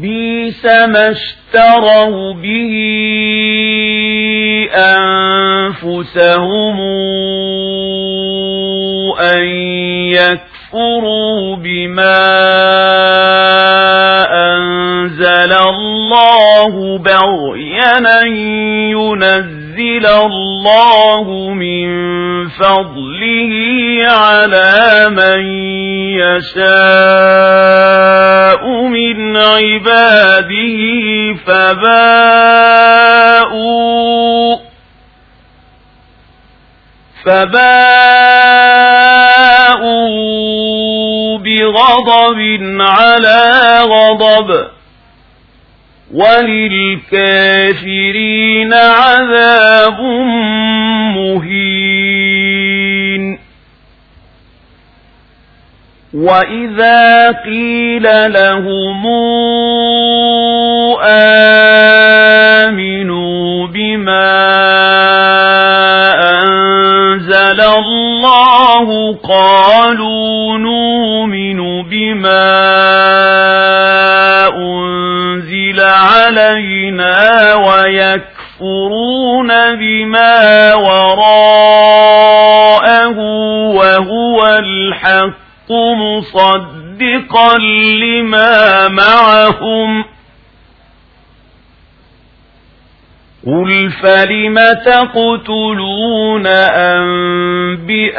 بيس ما اشتروا به أنفسهم أن يكفروا بما أنزل الله بغينا ينزل الله من فضله على من يشاء عباده فباءوا فباءوا بغضب على غضب وللكافرين عذاب مهين وإذا قيل لهم آمنوا بما أنزل الله قالوا نؤمن بما أنزل علينا ويكفرون بما وراءه وهو الحق مصدقا لما معهم قل فلم تقتلون أنبئاء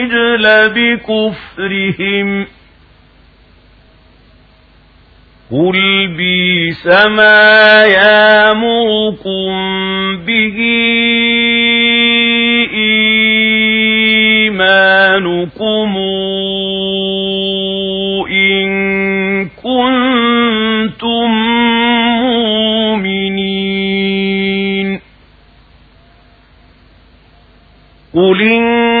بِكُفْرِهِمْ قُلْ بِئْسَ مَا يَأْمُرُكُم بِهِ إِيمَانُكُمْ إِن كُنتُم مُّؤْمِنِينَ قُلْ إِن